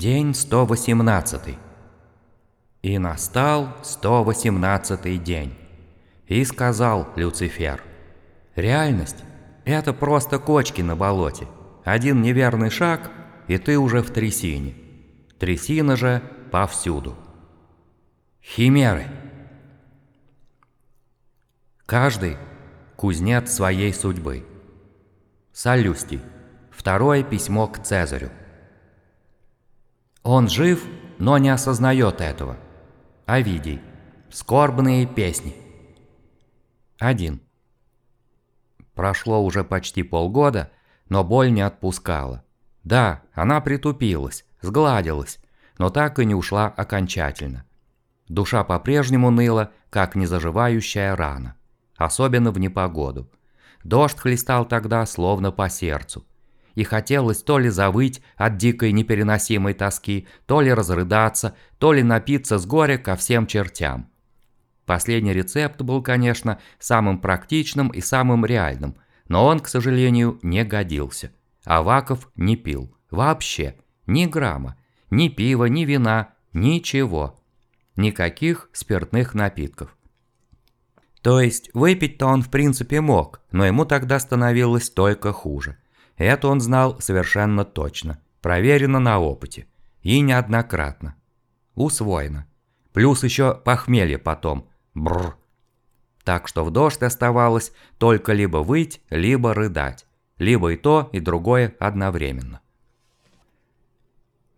День 118. И настал 118 день. И сказал Люцифер, «Реальность – это просто кочки на болоте. Один неверный шаг, и ты уже в трясине. Трясина же повсюду». Химеры. Каждый – кузнец своей судьбы. Солюстий. Второе письмо к Цезарю. Он жив, но не осознает этого. Овидий. Скорбные песни. 1. Прошло уже почти полгода, но боль не отпускала. Да, она притупилась, сгладилась, но так и не ушла окончательно. Душа по-прежнему ныла, как незаживающая рана, особенно в непогоду. Дождь хлестал тогда словно по сердцу и хотелось то ли завыть от дикой непереносимой тоски, то ли разрыдаться, то ли напиться с горя ко всем чертям. Последний рецепт был, конечно, самым практичным и самым реальным, но он, к сожалению, не годился. Аваков не пил. Вообще. Ни грамма. Ни пива, ни вина. Ничего. Никаких спиртных напитков. То есть выпить-то он в принципе мог, но ему тогда становилось только хуже. Это он знал совершенно точно, проверено на опыте. И неоднократно. Усвоено. Плюс еще похмелье потом. Бррр. Так что в дождь оставалось только либо выть, либо рыдать. Либо и то, и другое одновременно.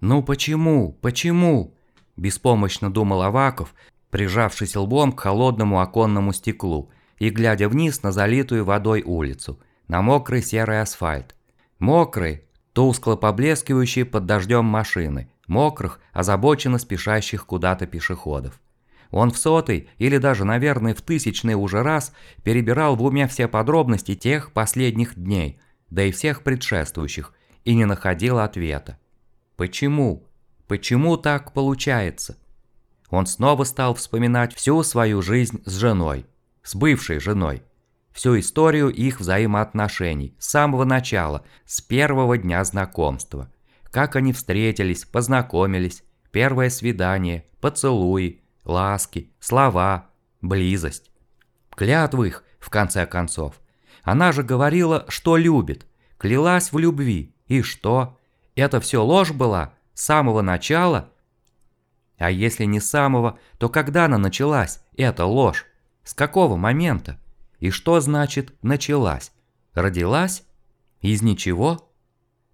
«Ну почему? Почему?» – беспомощно думал Аваков, прижавшись лбом к холодному оконному стеклу и глядя вниз на залитую водой улицу, на мокрый серый асфальт, Мокрые, тускло поблескивающие под дождем машины, мокрых, озабоченно спешащих куда-то пешеходов. Он в сотый или даже, наверное, в тысячный уже раз перебирал в уме все подробности тех последних дней, да и всех предшествующих, и не находил ответа. Почему? Почему так получается? Он снова стал вспоминать всю свою жизнь с женой, с бывшей женой всю историю их взаимоотношений с самого начала, с первого дня знакомства. Как они встретились, познакомились, первое свидание, поцелуи, ласки, слова, близость. Клятвы их, в конце концов. Она же говорила, что любит, клялась в любви. И что? Это все ложь была? С самого начала? А если не с самого, то когда она началась, эта ложь? С какого момента? И что значит «началась»? Родилась? Из ничего?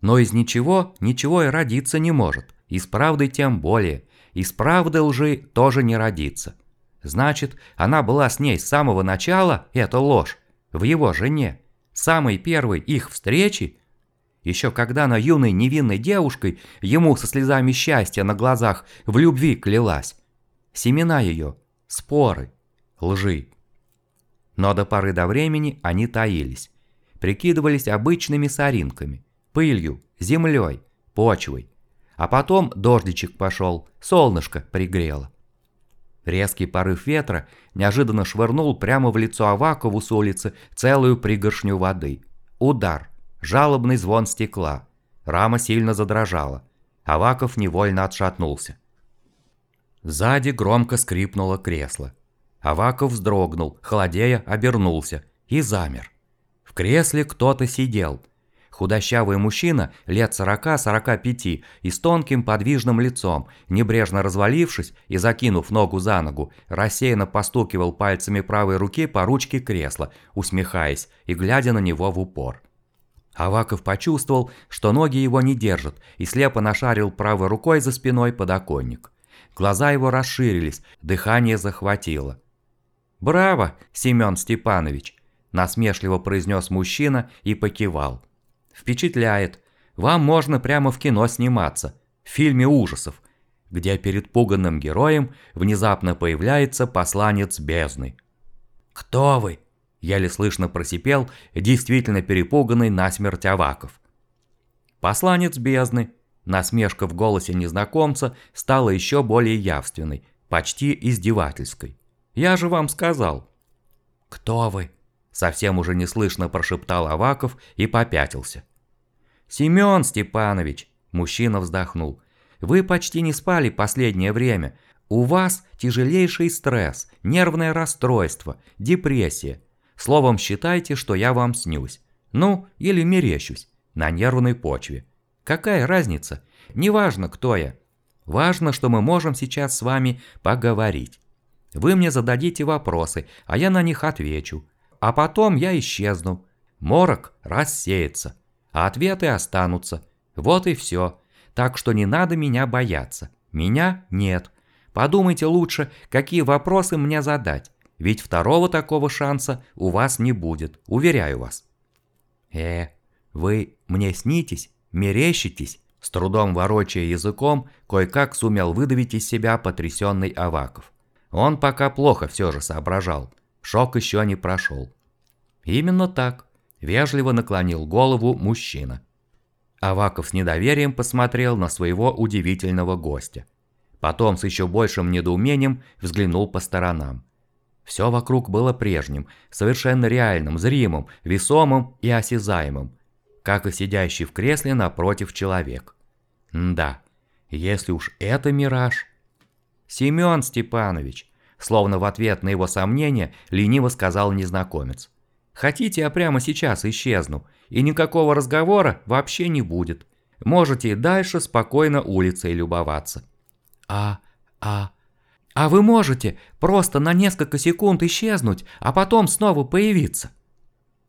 Но из ничего ничего и родиться не может. Из правды тем более. Из правды лжи тоже не родится. Значит, она была с ней с самого начала, это ложь, в его жене. Самой первой их встречи? Еще когда она юной невинной девушкой ему со слезами счастья на глазах в любви клялась. Семена ее, споры, лжи. Но до поры до времени они таились. Прикидывались обычными соринками, пылью, землей, почвой. А потом дождичек пошел, солнышко пригрело. Резкий порыв ветра неожиданно швырнул прямо в лицо Авакову с улицы целую пригоршню воды. Удар, жалобный звон стекла. Рама сильно задрожала. Аваков невольно отшатнулся. Сзади громко скрипнуло кресло. Аваков вздрогнул, холодея обернулся и замер. В кресле кто-то сидел. Худощавый мужчина лет 40-45 и с тонким подвижным лицом, небрежно развалившись и закинув ногу за ногу, рассеянно постукивал пальцами правой руки по ручке кресла, усмехаясь и глядя на него в упор. Аваков почувствовал, что ноги его не держат, и слепо нашарил правой рукой за спиной подоконник. Глаза его расширились, дыхание захватило. «Браво, Семен Степанович!» – насмешливо произнес мужчина и покивал. «Впечатляет. Вам можно прямо в кино сниматься, в фильме ужасов, где перед пуганным героем внезапно появляется посланец бездны». «Кто вы?» – еле слышно просипел действительно перепуганный насмерть Аваков. «Посланец бездны», насмешка в голосе незнакомца стала еще более явственной, почти издевательской. Я же вам сказал». «Кто вы?» – совсем уже неслышно прошептал Аваков и попятился. «Семен Степанович», – мужчина вздохнул. вы почти не спали последнее время. У вас тяжелейший стресс, нервное расстройство, депрессия. Словом, считайте, что я вам снюсь. Ну, или мерещусь. На нервной почве. Какая разница? Неважно, кто я. Важно, что мы можем сейчас с вами поговорить. Вы мне зададите вопросы, а я на них отвечу. А потом я исчезну. Морок рассеется, а ответы останутся. Вот и все. Так что не надо меня бояться. Меня нет. Подумайте лучше, какие вопросы мне задать. Ведь второго такого шанса у вас не будет, уверяю вас. Э, вы мне снитесь, мерещитесь? С трудом ворочая языком, кое-как сумел выдавить из себя потрясенный Аваков. Он пока плохо все же соображал. Шок еще не прошел. Именно так. Вежливо наклонил голову мужчина. Аваков с недоверием посмотрел на своего удивительного гостя. Потом с еще большим недоумением взглянул по сторонам. Все вокруг было прежним, совершенно реальным, зримым, весомым и осязаемым, как и сидящий в кресле напротив человек. М да, если уж это мираж... Семен Степанович, словно в ответ на его сомнение, лениво сказал незнакомец. Хотите, я прямо сейчас исчезну, и никакого разговора вообще не будет. Можете и дальше спокойно улицей любоваться. А, а, а вы можете просто на несколько секунд исчезнуть, а потом снова появиться.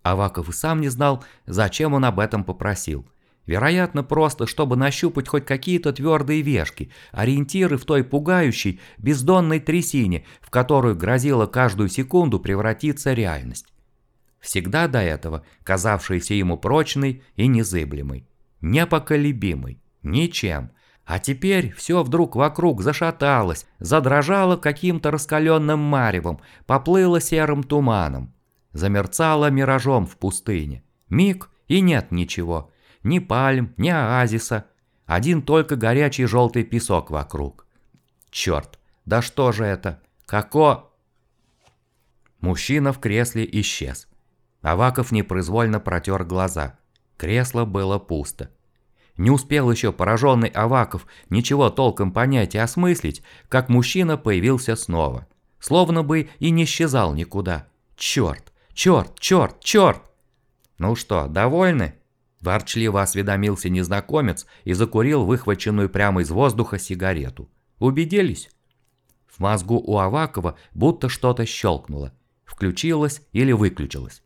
Аваков и сам не знал, зачем он об этом попросил. Вероятно, просто, чтобы нащупать хоть какие-то твердые вешки, ориентиры в той пугающей, бездонной трясине, в которую грозила каждую секунду превратиться реальность всегда до этого казавшийся ему прочной и незыблемой, непоколебимой, ничем. А теперь все вдруг вокруг зашаталось, задрожало каким-то раскаленным маревом, поплыло серым туманом, замерцало миражом в пустыне. Миг и нет ничего, ни пальм, ни оазиса, один только горячий желтый песок вокруг. Черт, да что же это? Како... Мужчина в кресле исчез. Аваков непроизвольно протер глаза. Кресло было пусто. Не успел еще пораженный Аваков ничего толком понять и осмыслить, как мужчина появился снова. Словно бы и не исчезал никуда. Черт, черт, черт, черт! Ну что, довольны? Ворчливо осведомился незнакомец и закурил выхваченную прямо из воздуха сигарету. Убедились? В мозгу у Авакова будто что-то щелкнуло. Включилось или выключилось.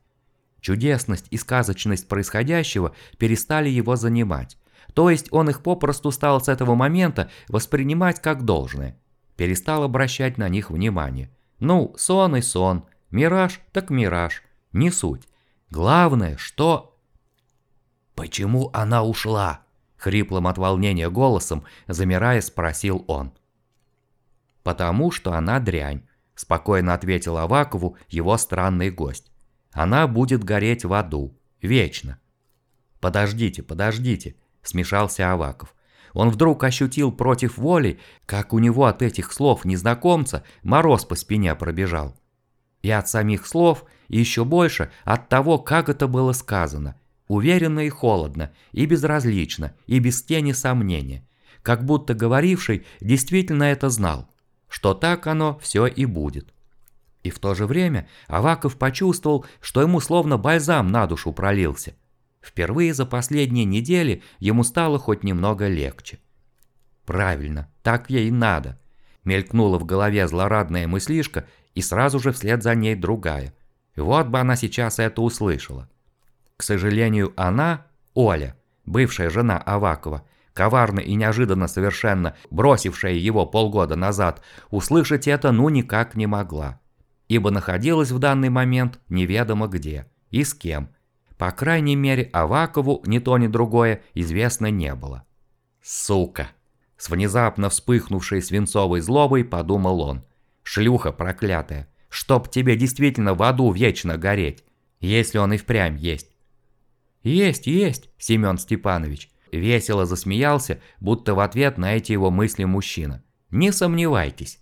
Чудесность и сказочность происходящего перестали его занимать. То есть он их попросту стал с этого момента воспринимать как должное. Перестал обращать на них внимание. Ну, сон и сон, мираж так мираж, не суть. Главное, что... «Почему она ушла?» Хриплым от волнения голосом, замирая, спросил он. «Потому что она дрянь», – спокойно ответил Авакову его странный гость. Она будет гореть в аду. Вечно. Подождите, подождите, смешался Аваков. Он вдруг ощутил против воли, как у него от этих слов незнакомца мороз по спине пробежал. И от самих слов, и еще больше от того, как это было сказано. Уверенно и холодно, и безразлично, и без тени сомнения. Как будто говоривший действительно это знал, что так оно все и будет. И в то же время Аваков почувствовал, что ему словно бальзам на душу пролился. Впервые за последние недели ему стало хоть немного легче. «Правильно, так ей надо», – мелькнула в голове злорадная мыслишка и сразу же вслед за ней другая. Вот бы она сейчас это услышала. К сожалению, она, Оля, бывшая жена Авакова, коварно и неожиданно совершенно бросившая его полгода назад, услышать это ну никак не могла ибо находилась в данный момент неведомо где и с кем. По крайней мере, Авакову ни то ни другое известно не было. «Сука!» С внезапно вспыхнувшей свинцовой злобой подумал он. «Шлюха проклятая! Чтоб тебе действительно в аду вечно гореть, если он и впрямь есть!» «Есть, есть, Семен Степанович!» Весело засмеялся, будто в ответ на эти его мысли мужчина. «Не сомневайтесь!»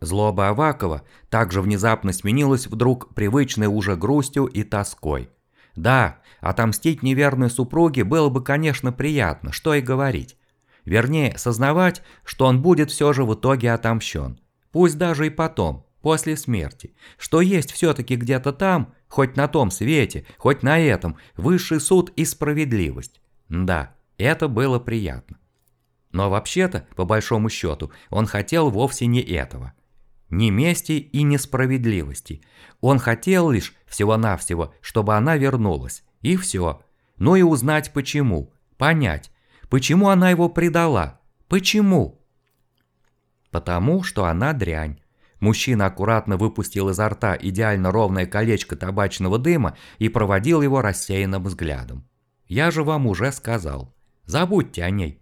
Злоба Авакова также внезапно сменилась вдруг привычной уже грустью и тоской. Да, отомстить неверной супруге было бы, конечно, приятно, что и говорить. Вернее, сознавать, что он будет все же в итоге отомщен. Пусть даже и потом, после смерти. Что есть все-таки где-то там, хоть на том свете, хоть на этом, высший суд и справедливость. Да, это было приятно. Но вообще-то, по большому счету, он хотел вовсе не этого. Ни мести и несправедливости. Он хотел лишь всего-навсего, чтобы она вернулась. И все. Ну и узнать почему. Понять, почему она его предала. Почему? Потому что она дрянь. Мужчина аккуратно выпустил изо рта идеально ровное колечко табачного дыма и проводил его рассеянным взглядом. «Я же вам уже сказал. Забудьте о ней.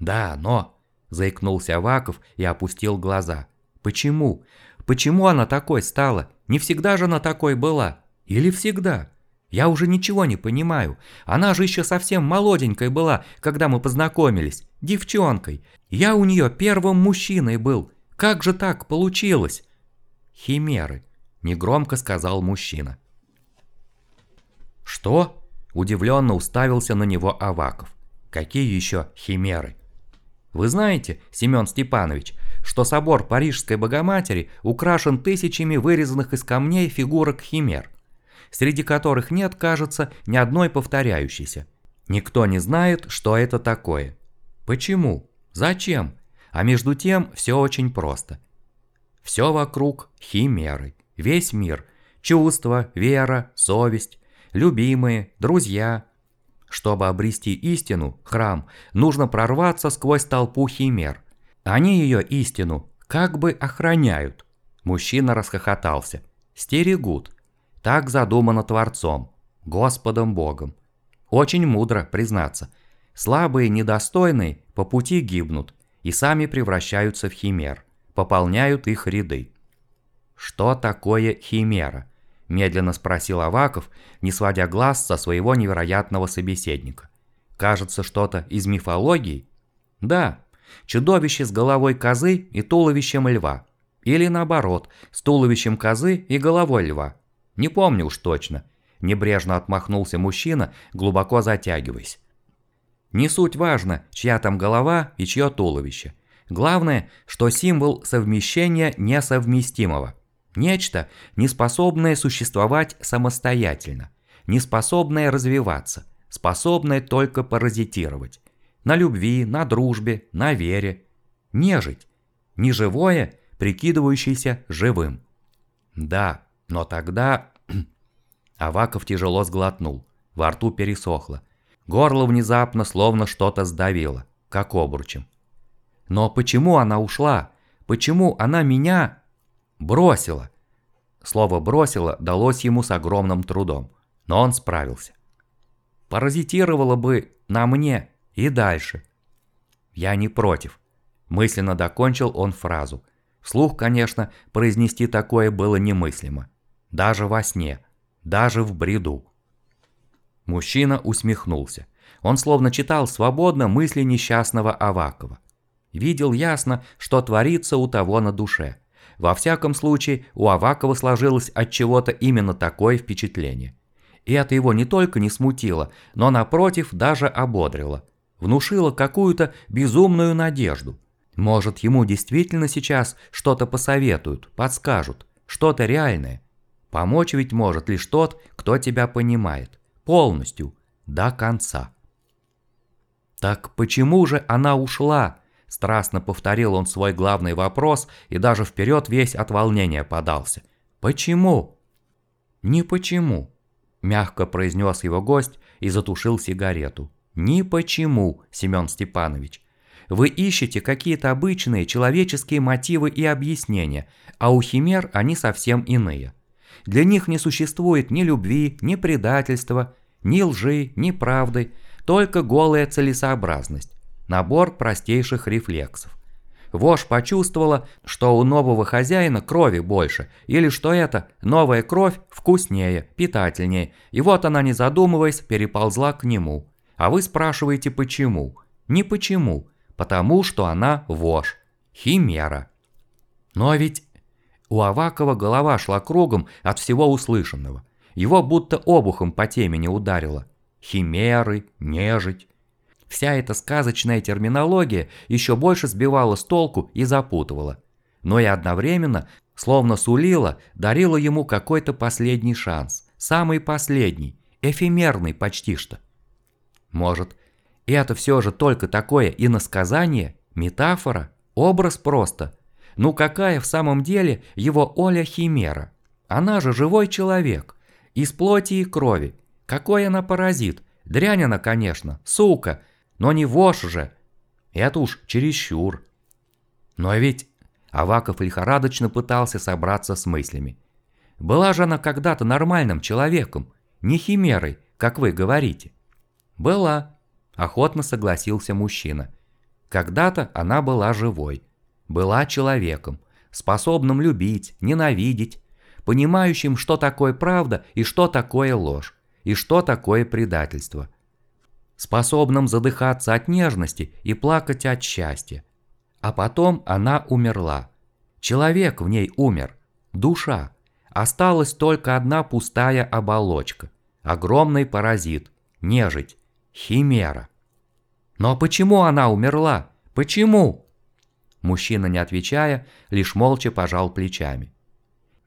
«Да, но...» – заикнулся Аваков и опустил глаза. «Почему? Почему она такой стала? Не всегда же она такой была. Или всегда? Я уже ничего не понимаю. Она же еще совсем молоденькой была, когда мы познакомились. Девчонкой. Я у нее первым мужчиной был. Как же так получилось?» «Химеры», – негромко сказал мужчина. «Что?» – удивленно уставился на него Аваков. «Какие еще химеры?» Вы знаете, Семен Степанович, что собор Парижской Богоматери украшен тысячами вырезанных из камней фигурок химер, среди которых нет, кажется, ни одной повторяющейся. Никто не знает, что это такое. Почему? Зачем? А между тем все очень просто. Все вокруг химеры, весь мир, чувства, вера, совесть, любимые, друзья, чтобы обрести истину, храм, нужно прорваться сквозь толпу химер. Они ее истину как бы охраняют. Мужчина расхохотался. Стерегут. Так задумано Творцом, Господом Богом. Очень мудро, признаться. Слабые, недостойные по пути гибнут и сами превращаются в химер, пополняют их ряды. Что такое химера? Медленно спросил Аваков, не сводя глаз со своего невероятного собеседника. Кажется, что-то из мифологии? Да, чудовище с головой козы и туловищем льва. Или наоборот, с туловищем козы и головой льва. Не помню уж точно. Небрежно отмахнулся мужчина, глубоко затягиваясь. Не суть важно, чья там голова и чье туловище. Главное, что символ совмещения несовместимого – Нечто, неспособное существовать самостоятельно, неспособное развиваться, способное только паразитировать. На любви, на дружбе, на вере. Нежить. Неживое, прикидывающееся живым. Да, но тогда... Аваков тяжело сглотнул. Во рту пересохло. Горло внезапно словно что-то сдавило, как обручем. Но почему она ушла? Почему она меня Бросила. Слово «бросила» далось ему с огромным трудом, но он справился. Паразитировала бы на мне и дальше. Я не против. Мысленно докончил он фразу. Вслух, конечно, произнести такое было немыслимо. Даже во сне, даже в бреду. Мужчина усмехнулся. Он словно читал свободно мысли несчастного Авакова. Видел ясно, что творится у того на душе – во всяком случае, у Авакова сложилось от чего-то именно такое впечатление. И это его не только не смутило, но напротив даже ободрило. Внушило какую-то безумную надежду. Может, ему действительно сейчас что-то посоветуют, подскажут, что-то реальное. Помочь ведь может лишь тот, кто тебя понимает. Полностью, до конца. Так почему же она ушла? Страстно повторил он свой главный вопрос и даже вперед весь от волнения подался. «Почему?» «Не почему», – мягко произнес его гость и затушил сигарету. «Ни почему, Семен Степанович. Вы ищете какие-то обычные человеческие мотивы и объяснения, а у химер они совсем иные. Для них не существует ни любви, ни предательства, ни лжи, ни правды, только голая целесообразность. Набор простейших рефлексов. Вож почувствовала, что у нового хозяина крови больше, или что это новая кровь вкуснее, питательнее, и вот она, не задумываясь, переползла к нему. А вы спрашиваете почему? Не почему, потому что она вож, химера. Но ведь у Авакова голова шла кругом от всего услышанного. Его будто обухом по темени ударило. Химеры, нежить, Вся эта сказочная терминология еще больше сбивала с толку и запутывала. Но и одновременно, словно сулила, дарила ему какой-то последний шанс. Самый последний, эфемерный почти что. Может, это все же только такое иносказание, метафора, образ просто. Ну какая в самом деле его Оля Химера? Она же живой человек, из плоти и крови. Какой она паразит? Дрянь она, конечно, сука, но не вошь же. Это уж чересчур. Но ведь Аваков лихорадочно пытался собраться с мыслями. Была же она когда-то нормальным человеком, не химерой, как вы говорите. Была, охотно согласился мужчина. Когда-то она была живой, была человеком, способным любить, ненавидеть, понимающим, что такое правда и что такое ложь, и что такое предательство. Способным задыхаться от нежности и плакать от счастья. А потом она умерла. Человек в ней умер, душа. Осталась только одна пустая оболочка. Огромный паразит, нежить, химера. Но почему она умерла? Почему? Мужчина, не отвечая, лишь молча пожал плечами.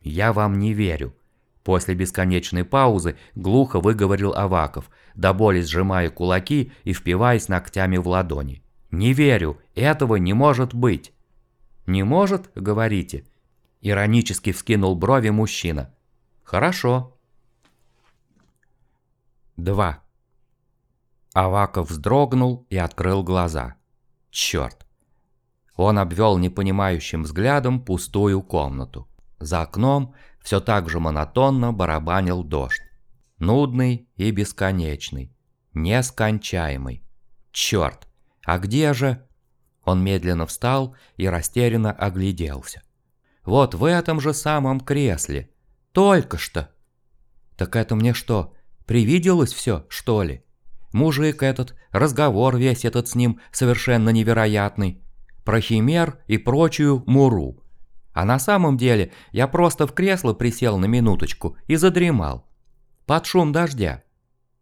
«Я вам не верю». После бесконечной паузы глухо выговорил Аваков, до боли сжимая кулаки и впиваясь ногтями в ладони. «Не верю, этого не может быть». «Не может, говорите?» Иронически вскинул брови мужчина. «Хорошо». 2. Аваков вздрогнул и открыл глаза. Черт. Он обвел непонимающим взглядом пустую комнату. За окном все так же монотонно барабанил дождь. Нудный и бесконечный. Нескончаемый. Черт, а где же... Он медленно встал и растерянно огляделся. Вот в этом же самом кресле. Только что. Так это мне что, привиделось все, что ли? Мужик этот, разговор весь этот с ним совершенно невероятный. Про химер и прочую муру. А на самом деле я просто в кресло присел на минуточку и задремал. Под шум дождя.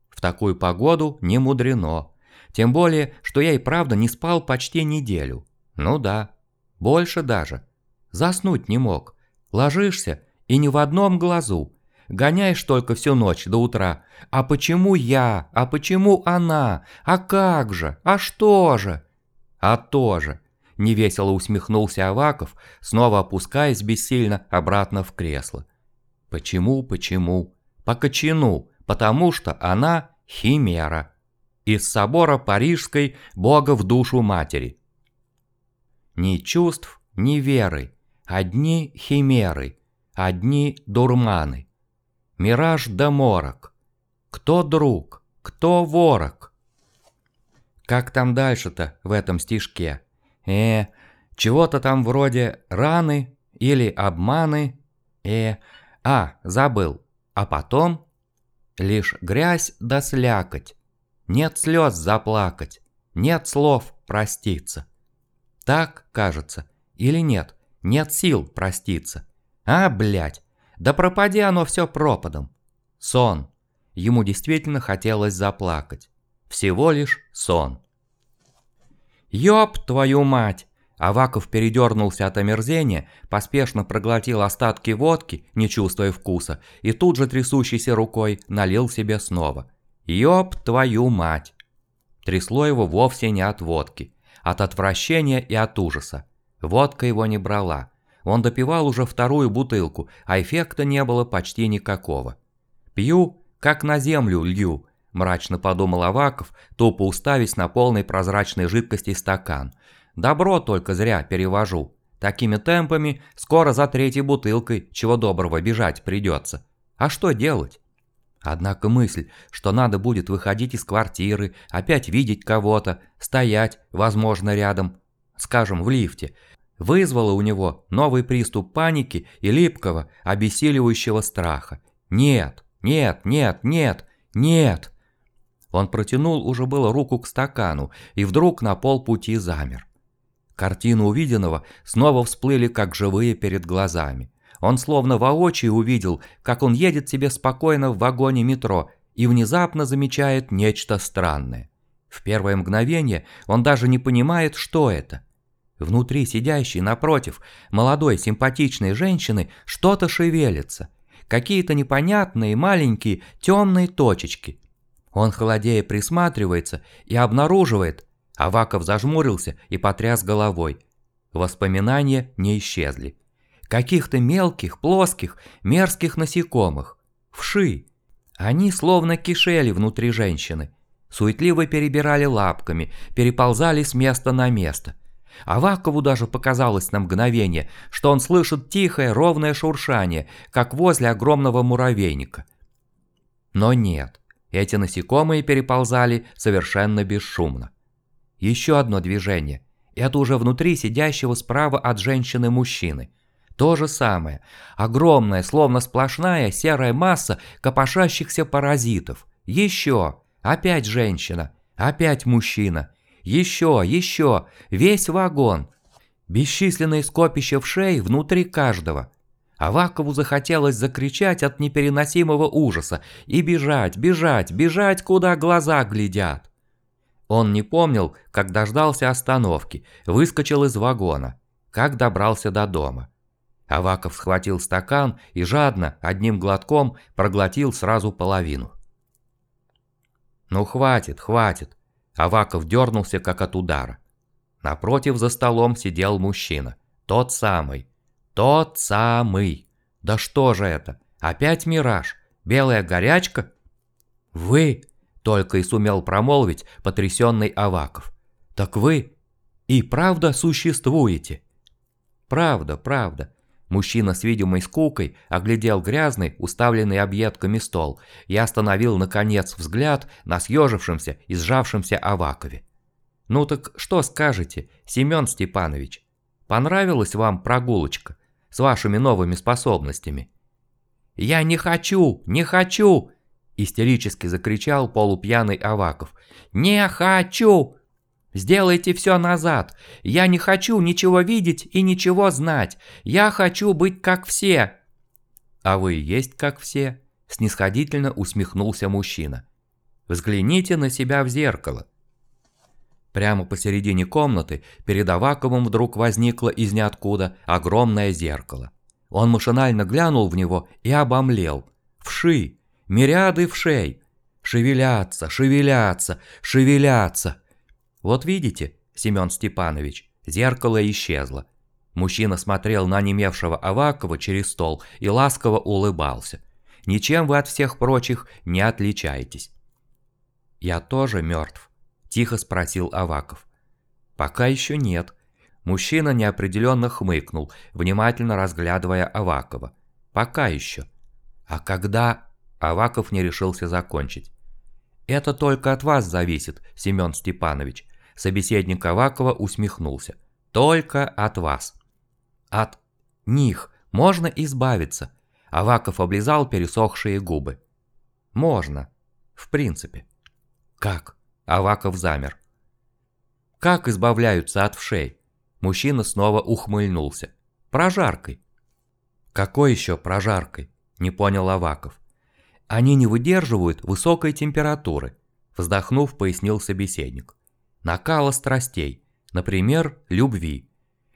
В такую погоду не мудрено. Тем более, что я и правда не спал почти неделю. Ну да, больше даже. Заснуть не мог. Ложишься и ни в одном глазу. Гоняешь только всю ночь до утра. А почему я? А почему она? А как же? А что же? А то же. Невесело усмехнулся Аваков, снова опускаясь бессильно обратно в кресло. Почему, почему? По кочану, потому что она химера. Из собора Парижской Бога в душу матери. Ни чувств, ни веры, одни химеры, одни дурманы. Мираж да морок. Кто друг, кто ворог? Как там дальше-то в этом стишке? Э, чего-то там вроде раны или обманы. Э, а, забыл. А потом лишь грязь да слякоть. Нет слез заплакать, нет слов проститься. Так, кажется, или нет, нет сил проститься. А, блядь, да пропади оно все пропадом. Сон. Ему действительно хотелось заплакать. Всего лишь сон. «Ёб твою мать!» Аваков передернулся от омерзения, поспешно проглотил остатки водки, не чувствуя вкуса, и тут же трясущейся рукой налил себе снова. «Ёб твою мать!» Трясло его вовсе не от водки, от отвращения и от ужаса. Водка его не брала. Он допивал уже вторую бутылку, а эффекта не было почти никакого. «Пью, как на землю лью», мрачно подумал Аваков, тупо уставясь на полный прозрачной жидкости стакан. Добро только зря перевожу. Такими темпами скоро за третьей бутылкой чего доброго бежать придется. А что делать? Однако мысль, что надо будет выходить из квартиры, опять видеть кого-то, стоять, возможно, рядом, скажем, в лифте, вызвала у него новый приступ паники и липкого, обессиливающего страха. Нет, нет, нет, нет, нет. Он протянул уже было руку к стакану и вдруг на полпути замер. Картины увиденного снова всплыли как живые перед глазами. Он словно воочию увидел, как он едет себе спокойно в вагоне метро и внезапно замечает нечто странное. В первое мгновение он даже не понимает, что это. Внутри сидящей напротив молодой симпатичной женщины что-то шевелится. Какие-то непонятные маленькие темные точечки. Он холодея присматривается и обнаруживает. Аваков зажмурился и потряс головой. Воспоминания не исчезли. Каких-то мелких, плоских, мерзких насекомых. Вши. Они словно кишели внутри женщины. Суетливо перебирали лапками, переползали с места на место. Авакову даже показалось на мгновение, что он слышит тихое, ровное шуршание, как возле огромного муравейника. Но нет, эти насекомые переползали совершенно бесшумно. Еще одно движение. Это уже внутри сидящего справа от женщины мужчины. То же самое. Огромная, словно сплошная серая масса копошащихся паразитов. Еще. Опять женщина. Опять мужчина. Еще, еще. Весь вагон. Бесчисленные скопища вшей внутри каждого. Авакову захотелось закричать от непереносимого ужаса и бежать, бежать, бежать, куда глаза глядят. Он не помнил, как дождался остановки, выскочил из вагона, как добрался до дома. Аваков схватил стакан и жадно, одним глотком, проглотил сразу половину. «Ну хватит, хватит!» Аваков дернулся, как от удара. Напротив за столом сидел мужчина, тот самый, тот самый. Да что же это? Опять мираж? Белая горячка? Вы, только и сумел промолвить потрясенный Аваков. Так вы и правда существуете? Правда, правда. Мужчина с видимой скукой оглядел грязный, уставленный объедками стол и остановил, наконец, взгляд на съежившемся и сжавшемся Авакове. «Ну так что скажете, Семен Степанович? Понравилась вам прогулочка? С вашими новыми способностями». «Я не хочу! Не хочу!» – истерически закричал полупьяный Аваков. «Не хочу! Сделайте все назад! Я не хочу ничего видеть и ничего знать! Я хочу быть как все!» «А вы есть как все?» – снисходительно усмехнулся мужчина. «Взгляните на себя в зеркало. Прямо посередине комнаты перед Аваковым вдруг возникло из ниоткуда огромное зеркало. Он машинально глянул в него и обомлел. Вши! Мириады вшей! Шевелятся, шевелятся, шевелятся! Вот видите, Семен Степанович, зеркало исчезло. Мужчина смотрел на немевшего Авакова через стол и ласково улыбался. Ничем вы от всех прочих не отличаетесь. Я тоже мертв, Тихо спросил Аваков. Пока еще нет. Мужчина неопределенно хмыкнул, внимательно разглядывая Авакова. Пока еще. А когда... Аваков не решился закончить. «Это только от вас зависит, Семен Степанович», собеседник Авакова усмехнулся. «Только от вас». «От них можно избавиться», Аваков облизал пересохшие губы. «Можно. В принципе». «Как?» Аваков замер. Как избавляются от вшей? Мужчина снова ухмыльнулся. Прожаркой. Какой еще прожаркой? Не понял Аваков. Они не выдерживают высокой температуры, вздохнув, пояснил собеседник. Накала страстей, например, любви.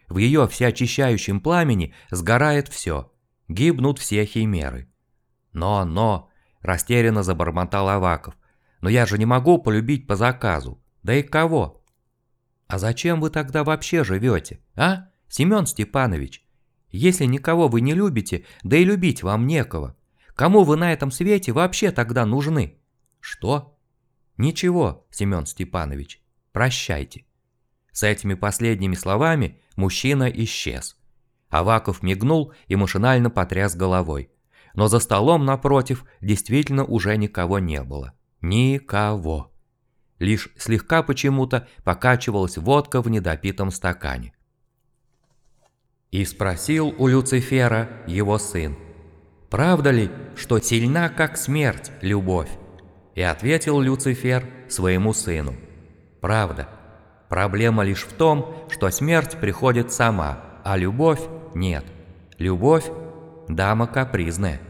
В ее всеочищающем пламени сгорает все, гибнут все химеры. Но, но, растерянно забормотал Аваков, но я же не могу полюбить по заказу. Да и кого? А зачем вы тогда вообще живете, а, Семен Степанович? Если никого вы не любите, да и любить вам некого. Кому вы на этом свете вообще тогда нужны? Что? Ничего, Семен Степанович. Прощайте. С этими последними словами мужчина исчез. Аваков мигнул и машинально потряс головой. Но за столом напротив действительно уже никого не было. Никого. Лишь слегка почему-то покачивалась водка в недопитом стакане. И спросил у Люцифера его сын, «Правда ли, что сильна, как смерть, любовь?» И ответил Люцифер своему сыну, «Правда. Проблема лишь в том, что смерть приходит сама, а любовь нет. Любовь – дама капризная».